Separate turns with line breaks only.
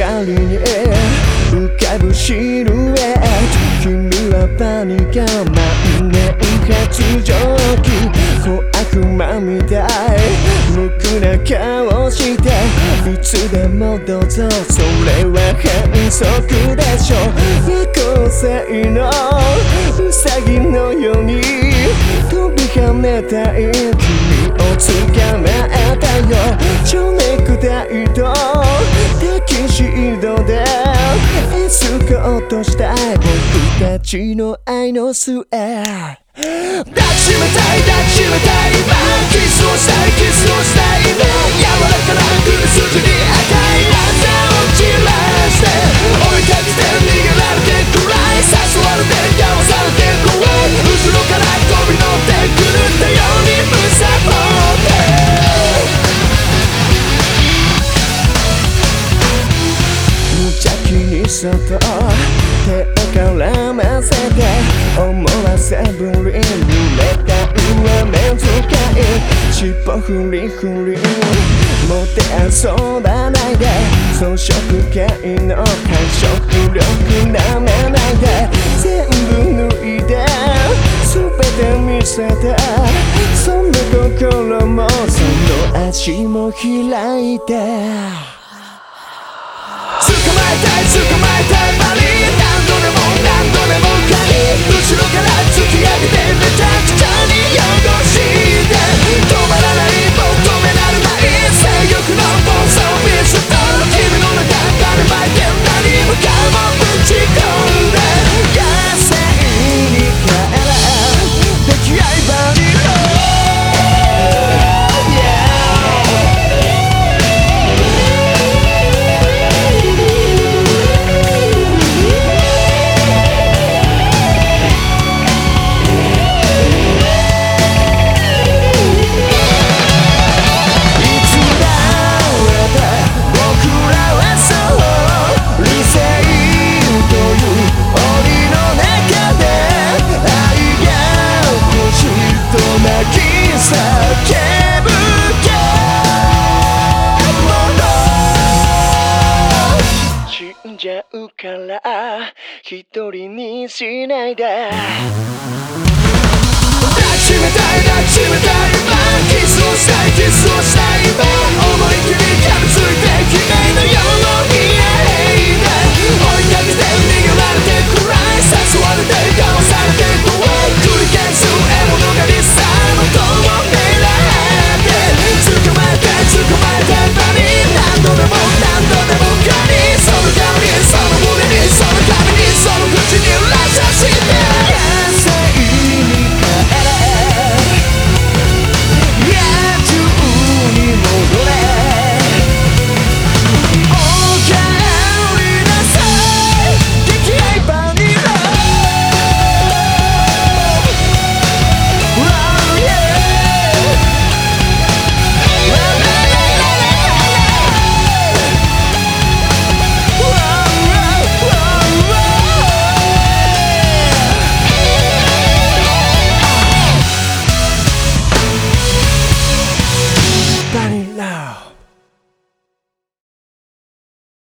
りに浮かぶシルエット君はパニカ万年発情期小悪魔みたい無垢な顔して。いつでもどうぞそれは反則でしょ。夜行性のウサギのように飛び跳ねたい君を捕まえたよ。情熱大とタキシードでスカートしたい僕たちの愛の末。抱きしめたい抱きしめたい手を絡ませて思わせぶりにれた上目遣い尻尾ふりふりもて遊ばないで装飾系の感触力なめないで全部脱いで全て見せてそんな心もその足も開いて捕まえたい捕まえたいマリーじゃうから一人にしないで。抱きしめたい抱きしめたい今キスをしたいキスをしたい今